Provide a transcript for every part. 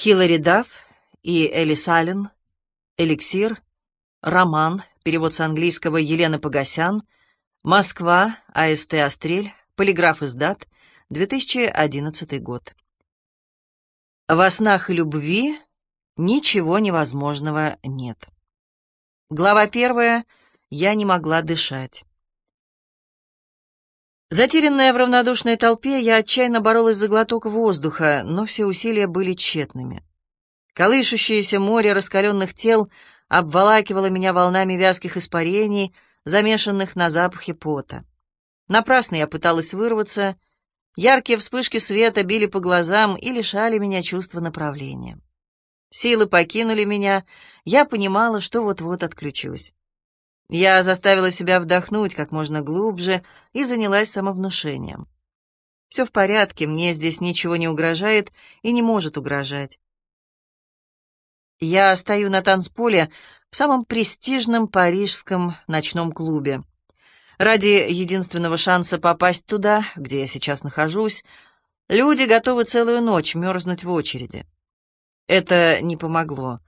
Хиллари Дафф и Элис Аллен, «Эликсир», роман, перевод с английского Елены Погосян, Москва, АСТ «Острель», полиграф издат, 2011 год. Во снах любви ничего невозможного нет. Глава первая. Я не могла дышать. Затерянная в равнодушной толпе, я отчаянно боролась за глоток воздуха, но все усилия были тщетными. Колышущееся море раскаленных тел обволакивало меня волнами вязких испарений, замешанных на запахе пота. Напрасно я пыталась вырваться, яркие вспышки света били по глазам и лишали меня чувства направления. Силы покинули меня, я понимала, что вот-вот отключусь. Я заставила себя вдохнуть как можно глубже и занялась самовнушением. Все в порядке, мне здесь ничего не угрожает и не может угрожать. Я стою на танцполе в самом престижном парижском ночном клубе. Ради единственного шанса попасть туда, где я сейчас нахожусь, люди готовы целую ночь мерзнуть в очереди. Это не помогло.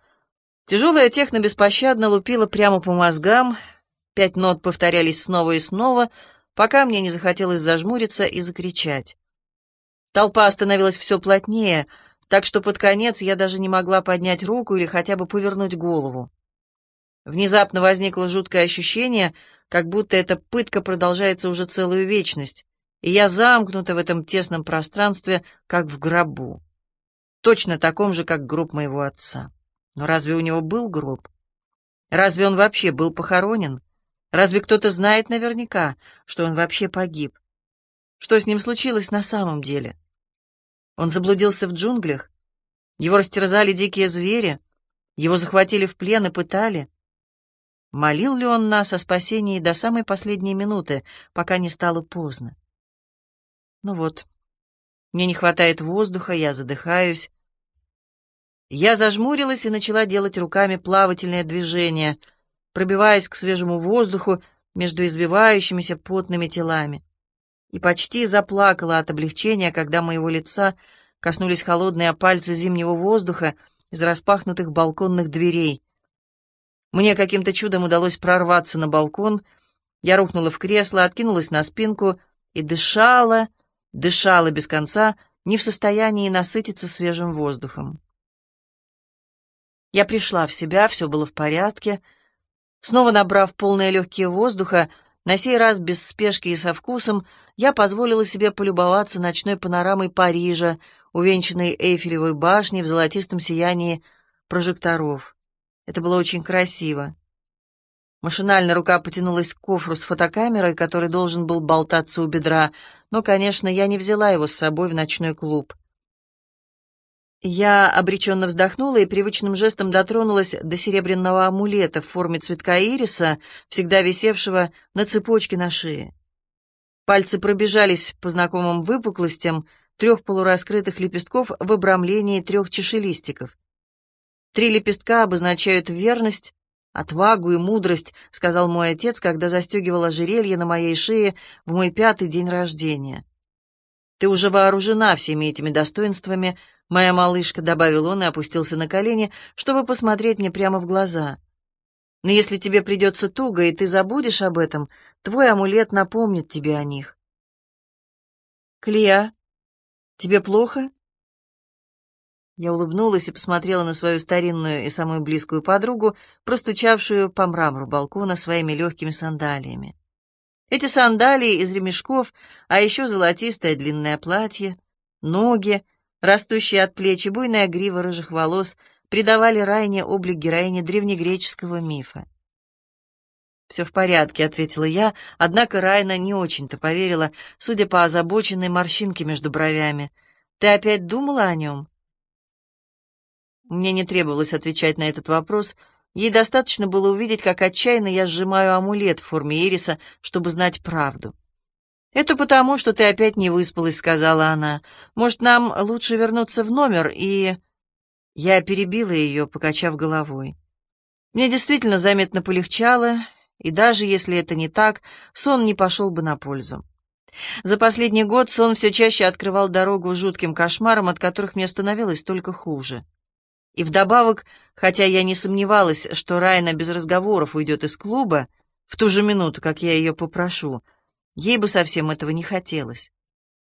Тяжелая техно беспощадно лупила прямо по мозгам, пять нот повторялись снова и снова, пока мне не захотелось зажмуриться и закричать. Толпа становилась все плотнее, так что под конец я даже не могла поднять руку или хотя бы повернуть голову. Внезапно возникло жуткое ощущение, как будто эта пытка продолжается уже целую вечность, и я замкнута в этом тесном пространстве, как в гробу. Точно таком же, как гроб моего отца. Но разве у него был гроб? Разве он вообще был похоронен? Разве кто-то знает наверняка, что он вообще погиб? Что с ним случилось на самом деле? Он заблудился в джунглях? Его растерзали дикие звери? Его захватили в плен и пытали? Молил ли он нас о спасении до самой последней минуты, пока не стало поздно? Ну вот, мне не хватает воздуха, я задыхаюсь. Я зажмурилась и начала делать руками плавательные движения, пробиваясь к свежему воздуху между избивающимися потными телами. И почти заплакала от облегчения, когда моего лица коснулись холодные пальцы зимнего воздуха из распахнутых балконных дверей. Мне каким-то чудом удалось прорваться на балкон. Я рухнула в кресло, откинулась на спинку и дышала, дышала без конца, не в состоянии насытиться свежим воздухом. Я пришла в себя, все было в порядке. Снова набрав полные легкие воздуха, на сей раз без спешки и со вкусом, я позволила себе полюбоваться ночной панорамой Парижа, увенчанной Эйфелевой башней в золотистом сиянии прожекторов. Это было очень красиво. Машинально рука потянулась к кофру с фотокамерой, который должен был болтаться у бедра, но, конечно, я не взяла его с собой в ночной клуб. Я обреченно вздохнула и привычным жестом дотронулась до серебряного амулета в форме цветка ириса, всегда висевшего на цепочке на шее. Пальцы пробежались по знакомым выпуклостям трех полураскрытых лепестков в обрамлении трех чешелистиков. Три лепестка обозначают верность, «Отвагу и мудрость», — сказал мой отец, когда застегивал ожерелье на моей шее в мой пятый день рождения. «Ты уже вооружена всеми этими достоинствами, моя малышка», — добавил он и опустился на колени, чтобы посмотреть мне прямо в глаза. «Но если тебе придется туго, и ты забудешь об этом, твой амулет напомнит тебе о них». «Клея, тебе плохо?» Я улыбнулась и посмотрела на свою старинную и самую близкую подругу, простучавшую по мрамору балкона своими легкими сандалиями. Эти сандалии из ремешков, а еще золотистое длинное платье, ноги, растущие от плеч и буйная грива рыжих волос придавали Райне облик героини древнегреческого мифа. «Все в порядке», — ответила я, однако Райна не очень-то поверила, судя по озабоченной морщинке между бровями. «Ты опять думала о нем?» Мне не требовалось отвечать на этот вопрос. Ей достаточно было увидеть, как отчаянно я сжимаю амулет в форме ириса, чтобы знать правду. «Это потому, что ты опять не выспалась», — сказала она. «Может, нам лучше вернуться в номер и...» Я перебила ее, покачав головой. Мне действительно заметно полегчало, и даже если это не так, сон не пошел бы на пользу. За последний год сон все чаще открывал дорогу жутким кошмарам, от которых мне становилось только хуже. И вдобавок, хотя я не сомневалась, что Райна без разговоров уйдет из клуба, в ту же минуту, как я ее попрошу, ей бы совсем этого не хотелось.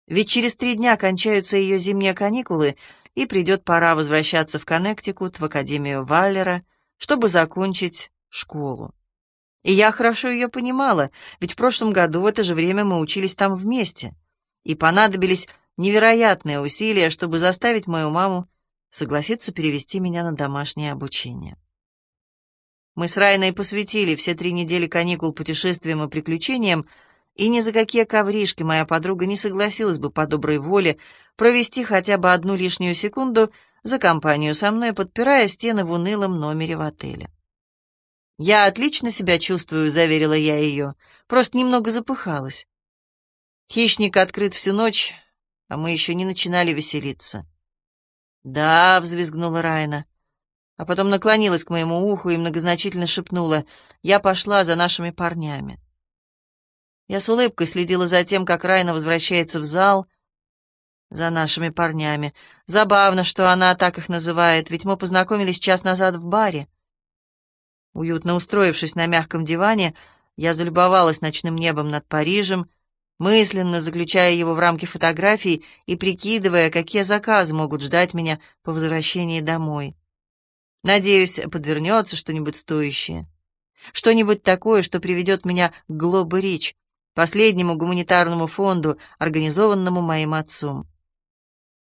Ведь через три дня кончаются ее зимние каникулы, и придет пора возвращаться в Коннектикут, в Академию Валлера, чтобы закончить школу. И я хорошо ее понимала, ведь в прошлом году в это же время мы учились там вместе, и понадобились невероятные усилия, чтобы заставить мою маму согласиться перевести меня на домашнее обучение. Мы с Райной посвятили все три недели каникул путешествиям и приключениям, и ни за какие ковришки моя подруга не согласилась бы по доброй воле провести хотя бы одну лишнюю секунду за компанию со мной, подпирая стены в унылом номере в отеле. «Я отлично себя чувствую», — заверила я ее, — «просто немного запыхалась». Хищник открыт всю ночь, а мы еще не начинали веселиться. «Да», — взвизгнула Райна, а потом наклонилась к моему уху и многозначительно шепнула, «Я пошла за нашими парнями». Я с улыбкой следила за тем, как Райна возвращается в зал, за нашими парнями. Забавно, что она так их называет, ведь мы познакомились час назад в баре. Уютно устроившись на мягком диване, я залюбовалась ночным небом над Парижем, мысленно заключая его в рамки фотографий и прикидывая, какие заказы могут ждать меня по возвращении домой. Надеюсь, подвернется что-нибудь стоящее. Что-нибудь такое, что приведет меня к Глобы Рич, последнему гуманитарному фонду, организованному моим отцом.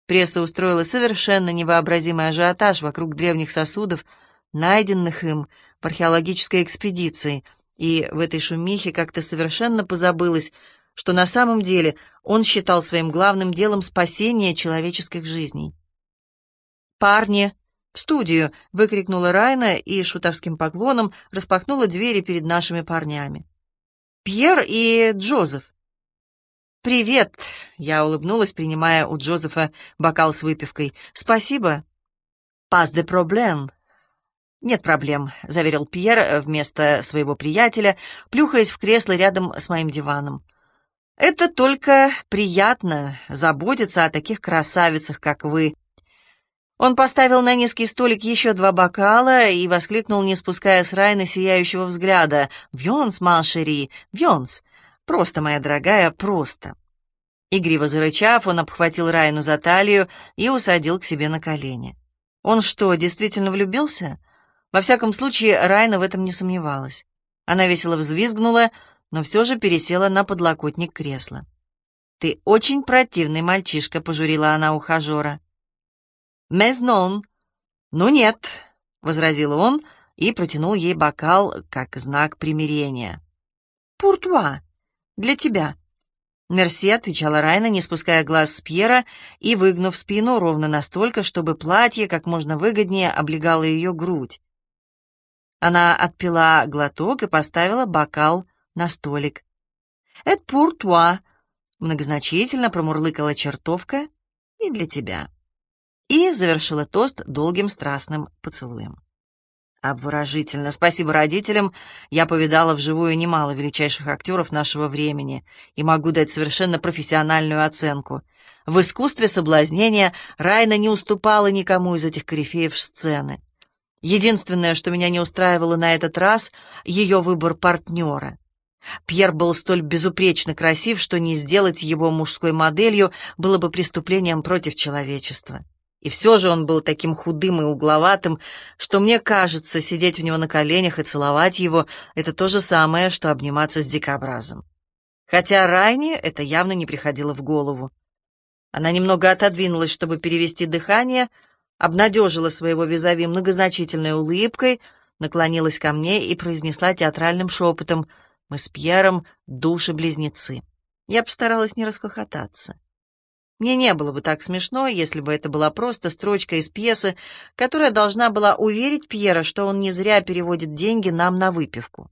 Пресса устроила совершенно невообразимый ажиотаж вокруг древних сосудов, найденных им в археологической экспедиции, и в этой шумихе как-то совершенно позабылось, что на самом деле он считал своим главным делом спасение человеческих жизней. «Парни, в студию!» — выкрикнула Райна и шутовским поклоном распахнула двери перед нашими парнями. Пьер и Джозеф. «Привет!» — я улыбнулась, принимая у Джозефа бокал с выпивкой. «Спасибо!» «Пас де проблем!» «Нет проблем», — заверил Пьер вместо своего приятеля, плюхаясь в кресло рядом с моим диваном. «Это только приятно заботиться о таких красавицах, как вы. Он поставил на низкий столик еще два бокала и воскликнул, не спуская с Райна сияющего взгляда. «Вьонс, малшери, вьонс! Просто, моя дорогая, просто!» Игриво зарычав, он обхватил Райну за талию и усадил к себе на колени. Он что, действительно влюбился? Во всяком случае, Райна в этом не сомневалась. Она весело взвизгнула, но все же пересела на подлокотник кресла. «Ты очень противный мальчишка», — пожурила она ухажера. «Мезнон». «Ну нет», — возразил он и протянул ей бокал как знак примирения. «Пуртуа, для тебя». «Мерси», — отвечала Райна, не спуская глаз с Пьера и выгнув спину ровно настолько, чтобы платье как можно выгоднее облегало ее грудь. Она отпила глоток и поставила бокал на столик. «Это пуртуа», — многозначительно промурлыкала чертовка, — «и для тебя» и завершила тост долгим страстным поцелуем. Обворожительно. Спасибо родителям. Я повидала вживую немало величайших актеров нашего времени и могу дать совершенно профессиональную оценку. В искусстве соблазнения Райна не уступала никому из этих корифеев сцены. Единственное, что меня не устраивало на этот раз, ее выбор партнера. Пьер был столь безупречно красив, что не сделать его мужской моделью было бы преступлением против человечества. И все же он был таким худым и угловатым, что мне кажется, сидеть у него на коленях и целовать его — это то же самое, что обниматься с дикобразом. Хотя Райне это явно не приходило в голову. Она немного отодвинулась, чтобы перевести дыхание, обнадежила своего визави многозначительной улыбкой, наклонилась ко мне и произнесла театральным шепотом «Мы с Пьером души-близнецы». Я постаралась не расхохотаться. Мне не было бы так смешно, если бы это была просто строчка из пьесы, которая должна была уверить Пьера, что он не зря переводит деньги нам на выпивку.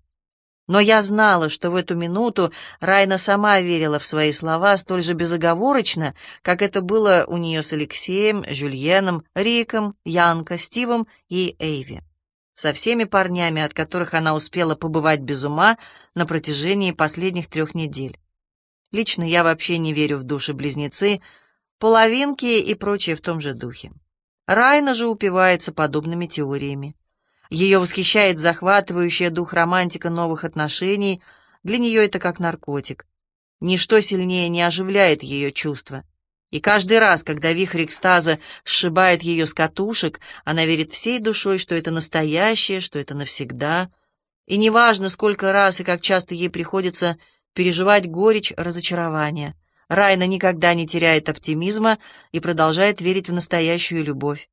Но я знала, что в эту минуту Райна сама верила в свои слова столь же безоговорочно, как это было у нее с Алексеем, Жюльеном, Риком, Янко, Стивом и Эйви. Со всеми парнями, от которых она успела побывать без ума на протяжении последних трех недель. Лично я вообще не верю в души-близнецы, половинки и прочее в том же духе. Райна же упивается подобными теориями. Ее восхищает захватывающая дух романтика новых отношений, для нее это как наркотик. Ничто сильнее не оживляет ее чувства. И каждый раз, когда вихрь экстаза сшибает ее с катушек, она верит всей душой, что это настоящее, что это навсегда. И неважно, сколько раз и как часто ей приходится переживать горечь разочарования, Райна никогда не теряет оптимизма и продолжает верить в настоящую любовь.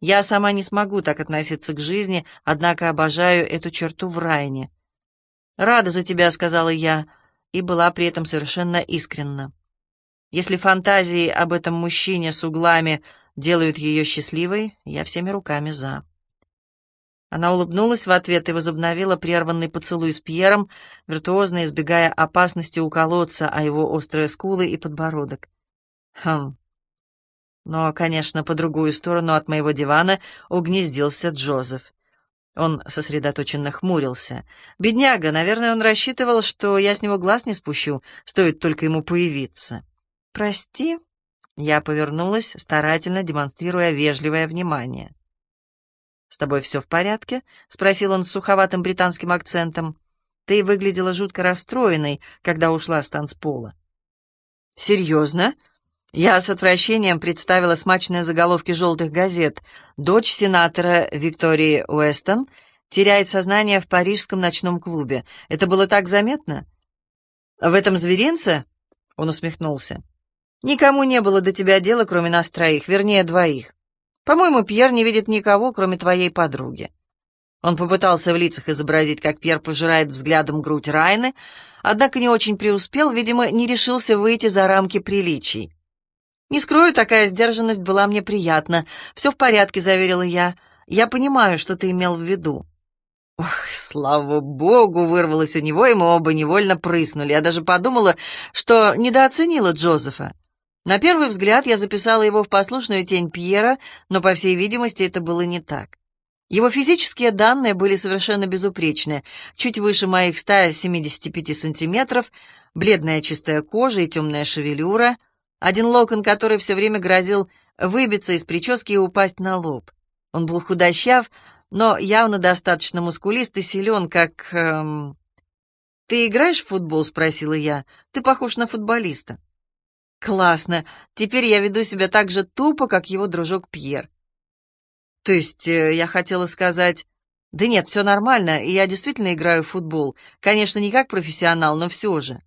Я сама не смогу так относиться к жизни, однако обожаю эту черту в Райне. «Рада за тебя», — сказала я, и была при этом совершенно искренна. Если фантазии об этом мужчине с углами делают ее счастливой, я всеми руками за. Она улыбнулась в ответ и возобновила прерванный поцелуй с Пьером, виртуозно избегая опасности уколоться о его острые скулы и подбородок. Хм. Но, конечно, по другую сторону от моего дивана угнездился Джозеф. Он сосредоточенно хмурился. Бедняга, наверное, он рассчитывал, что я с него глаз не спущу, стоит только ему появиться. «Прости», — я повернулась, старательно демонстрируя вежливое внимание. «С тобой все в порядке?» — спросил он с суховатым британским акцентом. «Ты выглядела жутко расстроенной, когда ушла с танцпола». «Серьезно?» Я с отвращением представила смачные заголовки желтых газет. Дочь сенатора Виктории Уэстон теряет сознание в парижском ночном клубе. Это было так заметно? В этом зверинце? Он усмехнулся. Никому не было до тебя дела, кроме нас троих, вернее, двоих. По-моему, Пьер не видит никого, кроме твоей подруги». Он попытался в лицах изобразить, как Пьер пожирает взглядом грудь Райны, однако не очень преуспел, видимо, не решился выйти за рамки приличий. «Не скрою, такая сдержанность была мне приятна. Все в порядке», — заверила я. «Я понимаю, что ты имел в виду». Ох, слава богу, вырвалось у него, и мы оба невольно прыснули. Я даже подумала, что недооценила Джозефа. На первый взгляд я записала его в послушную тень Пьера, но, по всей видимости, это было не так. Его физические данные были совершенно безупречны. Чуть выше моих 175 сантиметров, бледная чистая кожа и темная шевелюра, один локон, который все время грозил выбиться из прически и упасть на лоб. Он был худощав, но явно достаточно мускулист и силен, как... Эм... «Ты играешь в футбол?» — спросила я. «Ты похож на футболиста». Классно. Теперь я веду себя так же тупо, как его дружок Пьер. То есть, э, я хотела сказать... Да нет, все нормально, и я действительно играю в футбол. Конечно, не как профессионал, но все же.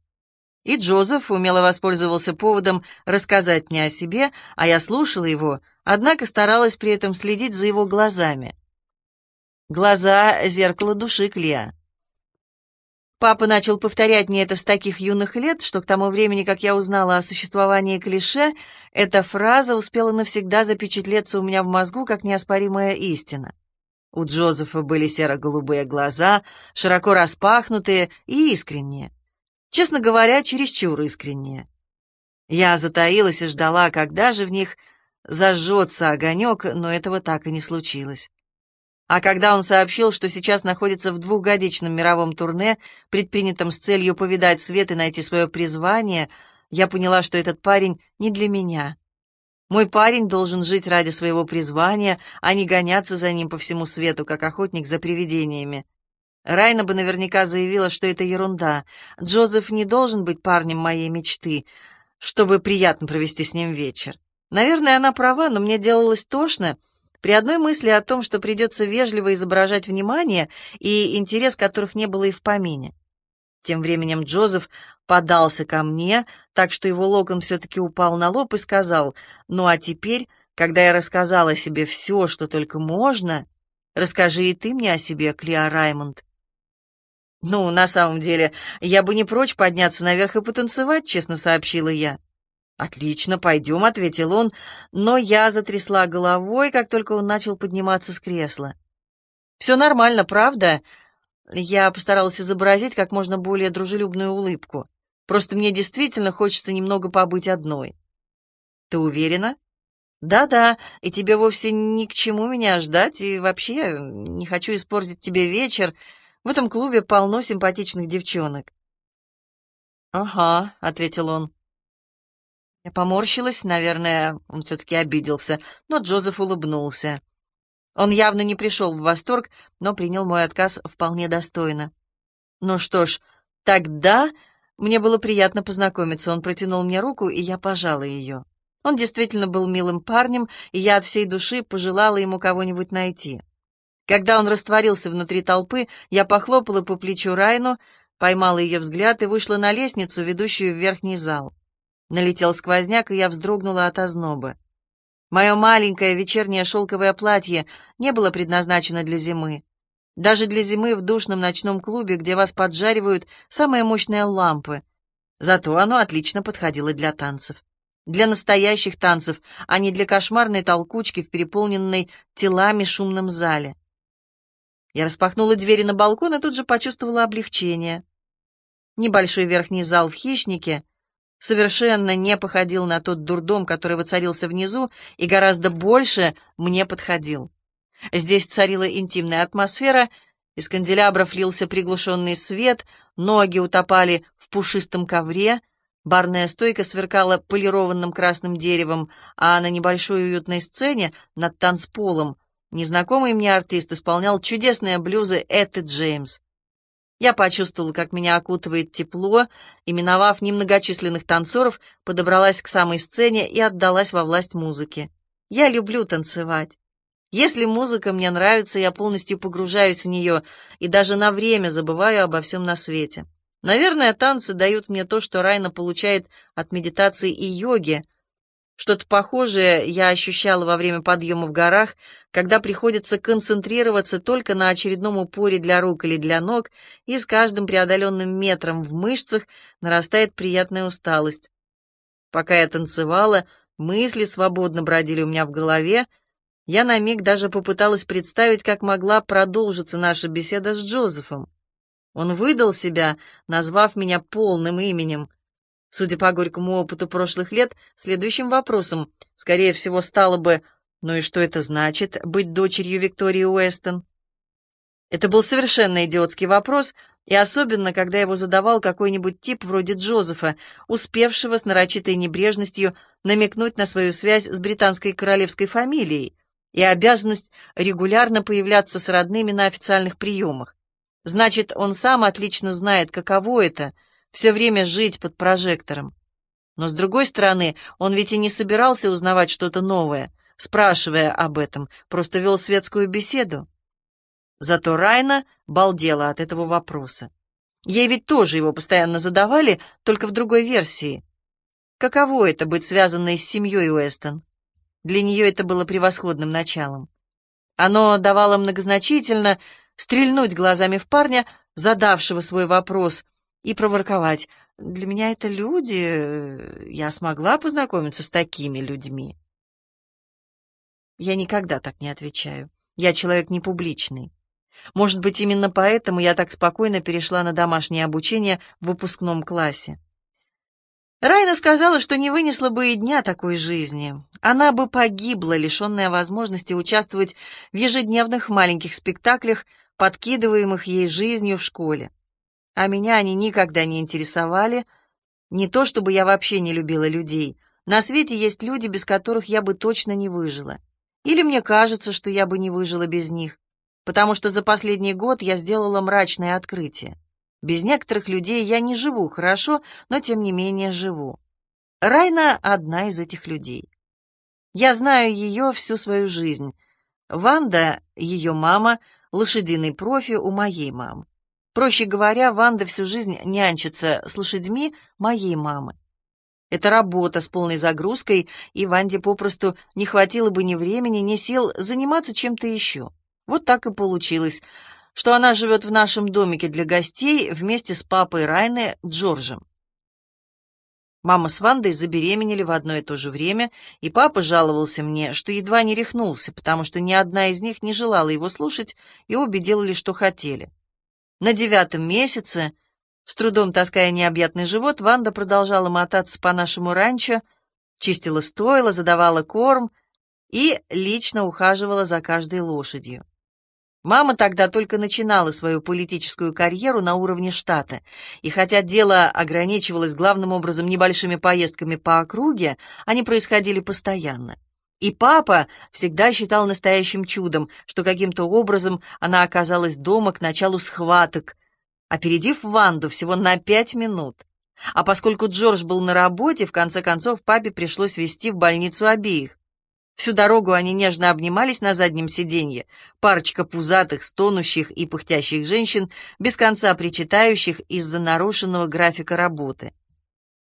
И Джозеф умело воспользовался поводом рассказать мне о себе, а я слушала его, однако старалась при этом следить за его глазами. Глаза — зеркало души Клеа. Папа начал повторять мне это с таких юных лет, что к тому времени, как я узнала о существовании клише, эта фраза успела навсегда запечатлеться у меня в мозгу как неоспоримая истина. У Джозефа были серо-голубые глаза, широко распахнутые и искренние. Честно говоря, чересчур искренние. Я затаилась и ждала, когда же в них зажжется огонек, но этого так и не случилось. А когда он сообщил, что сейчас находится в двухгодичном мировом турне, предпринятом с целью повидать свет и найти свое призвание, я поняла, что этот парень не для меня. Мой парень должен жить ради своего призвания, а не гоняться за ним по всему свету, как охотник за привидениями. Райна бы наверняка заявила, что это ерунда. Джозеф не должен быть парнем моей мечты, чтобы приятно провести с ним вечер. Наверное, она права, но мне делалось тошно, при одной мысли о том, что придется вежливо изображать внимание и интерес которых не было и в помине. Тем временем Джозеф подался ко мне, так что его локон все-таки упал на лоб и сказал, «Ну а теперь, когда я рассказала себе все, что только можно, расскажи и ты мне о себе, Клеа Раймонд». «Ну, на самом деле, я бы не прочь подняться наверх и потанцевать», — честно сообщила я. «Отлично, пойдем», — ответил он, но я затрясла головой, как только он начал подниматься с кресла. «Все нормально, правда?» Я постаралась изобразить как можно более дружелюбную улыбку. «Просто мне действительно хочется немного побыть одной». «Ты уверена?» «Да-да, и тебе вовсе ни к чему меня ждать, и вообще не хочу испортить тебе вечер. В этом клубе полно симпатичных девчонок». «Ага», — ответил он. Я поморщилась, наверное, он все-таки обиделся, но Джозеф улыбнулся. Он явно не пришел в восторг, но принял мой отказ вполне достойно. Ну что ж, тогда мне было приятно познакомиться. Он протянул мне руку, и я пожала ее. Он действительно был милым парнем, и я от всей души пожелала ему кого-нибудь найти. Когда он растворился внутри толпы, я похлопала по плечу Райну, поймала ее взгляд и вышла на лестницу, ведущую в верхний зал. Налетел сквозняк, и я вздрогнула от озноба. Мое маленькое вечернее шелковое платье не было предназначено для зимы. Даже для зимы в душном ночном клубе, где вас поджаривают самые мощные лампы. Зато оно отлично подходило для танцев. Для настоящих танцев, а не для кошмарной толкучки в переполненной телами шумном зале. Я распахнула двери на балкон и тут же почувствовала облегчение. Небольшой верхний зал в «Хищнике» совершенно не походил на тот дурдом, который воцарился внизу, и гораздо больше мне подходил. Здесь царила интимная атмосфера, из канделябров лился приглушенный свет, ноги утопали в пушистом ковре — Барная стойка сверкала полированным красным деревом, а на небольшой уютной сцене над танцполом незнакомый мне артист исполнял чудесные блюзы Этты Джеймс. Я почувствовала, как меня окутывает тепло, и, миновав немногочисленных танцоров, подобралась к самой сцене и отдалась во власть музыки. Я люблю танцевать. Если музыка мне нравится, я полностью погружаюсь в нее и даже на время забываю обо всем на свете. Наверное, танцы дают мне то, что Райна получает от медитации и йоги. Что-то похожее я ощущала во время подъема в горах, когда приходится концентрироваться только на очередном упоре для рук или для ног, и с каждым преодоленным метром в мышцах нарастает приятная усталость. Пока я танцевала, мысли свободно бродили у меня в голове, я на миг даже попыталась представить, как могла продолжиться наша беседа с Джозефом. Он выдал себя, назвав меня полным именем. Судя по горькому опыту прошлых лет, следующим вопросом, скорее всего, стало бы «Ну и что это значит, быть дочерью Виктории Уэстон?» Это был совершенно идиотский вопрос, и особенно, когда его задавал какой-нибудь тип вроде Джозефа, успевшего с нарочитой небрежностью намекнуть на свою связь с британской королевской фамилией и обязанность регулярно появляться с родными на официальных приемах. Значит, он сам отлично знает, каково это — все время жить под прожектором. Но, с другой стороны, он ведь и не собирался узнавать что-то новое, спрашивая об этом, просто вел светскую беседу. Зато Райна балдела от этого вопроса. Ей ведь тоже его постоянно задавали, только в другой версии. Каково это быть связанной с семьей Уэстон? Для нее это было превосходным началом. Оно давало многозначительно стрельнуть глазами в парня, задавшего свой вопрос, и проворковать. «Для меня это люди. Я смогла познакомиться с такими людьми». Я никогда так не отвечаю. Я человек не публичный. Может быть, именно поэтому я так спокойно перешла на домашнее обучение в выпускном классе. Райна сказала, что не вынесла бы и дня такой жизни. Она бы погибла, лишенная возможности участвовать в ежедневных маленьких спектаклях подкидываемых ей жизнью в школе. А меня они никогда не интересовали. Не то чтобы я вообще не любила людей. На свете есть люди, без которых я бы точно не выжила. Или мне кажется, что я бы не выжила без них. Потому что за последний год я сделала мрачное открытие. Без некоторых людей я не живу хорошо, но тем не менее живу. Райна — одна из этих людей. Я знаю ее всю свою жизнь. Ванда, ее мама, лошадиный профи у моей мамы. Проще говоря, Ванда всю жизнь нянчится с лошадьми моей мамы. Это работа с полной загрузкой, и Ванде попросту не хватило бы ни времени, ни сил заниматься чем-то еще. Вот так и получилось, что она живет в нашем домике для гостей вместе с папой Райны Джорджем. Мама с Вандой забеременели в одно и то же время, и папа жаловался мне, что едва не рехнулся, потому что ни одна из них не желала его слушать, и обе делали, что хотели. На девятом месяце, с трудом таская необъятный живот, Ванда продолжала мотаться по нашему ранчо, чистила стойло, задавала корм и лично ухаживала за каждой лошадью. Мама тогда только начинала свою политическую карьеру на уровне штата, и хотя дело ограничивалось главным образом небольшими поездками по округе, они происходили постоянно. И папа всегда считал настоящим чудом, что каким-то образом она оказалась дома к началу схваток, опередив Ванду всего на пять минут. А поскольку Джордж был на работе, в конце концов папе пришлось везти в больницу обеих. Всю дорогу они нежно обнимались на заднем сиденье, парочка пузатых, стонущих и пыхтящих женщин, без конца причитающих из-за нарушенного графика работы.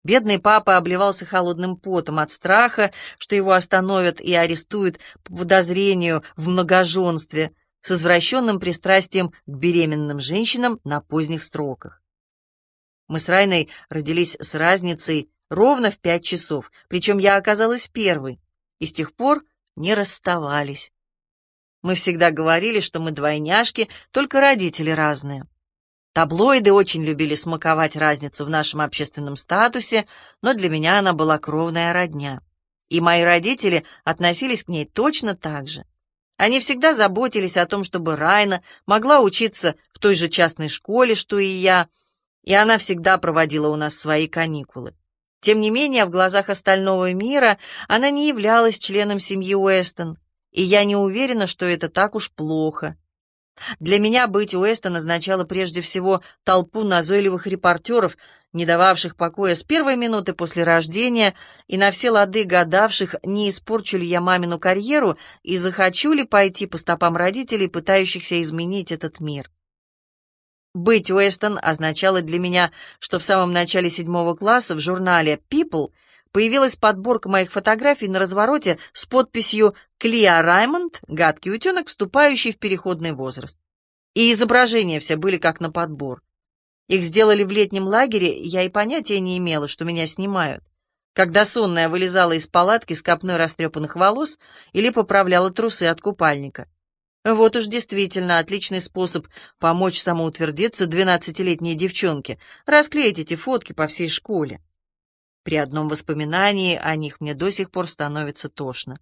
Бедный папа обливался холодным потом от страха, что его остановят и арестуют по подозрению в многоженстве с извращенным пристрастием к беременным женщинам на поздних строках. Мы с Райной родились с разницей ровно в пять часов, причем я оказалась первой и с тех пор не расставались. Мы всегда говорили, что мы двойняшки, только родители разные. Таблоиды очень любили смаковать разницу в нашем общественном статусе, но для меня она была кровная родня. И мои родители относились к ней точно так же. Они всегда заботились о том, чтобы Райна могла учиться в той же частной школе, что и я, и она всегда проводила у нас свои каникулы. Тем не менее, в глазах остального мира она не являлась членом семьи Уэстон, и я не уверена, что это так уж плохо. Для меня быть Уэстон означало прежде всего толпу назойливых репортеров, не дававших покоя с первой минуты после рождения и на все лады гадавших, не испорчу ли я мамину карьеру и захочу ли пойти по стопам родителей, пытающихся изменить этот мир. Быть Уэстон означало для меня, что в самом начале седьмого класса в журнале People появилась подборка моих фотографий на развороте с подписью «Клиа Раймонд, гадкий утенок, вступающий в переходный возраст». И изображения все были как на подбор. Их сделали в летнем лагере, я и понятия не имела, что меня снимают. Когда сонная вылезала из палатки с копной растрепанных волос или поправляла трусы от купальника. Вот уж действительно отличный способ помочь самоутвердиться двенадцатилетней девчонке, расклеить эти фотки по всей школе. При одном воспоминании о них мне до сих пор становится тошно.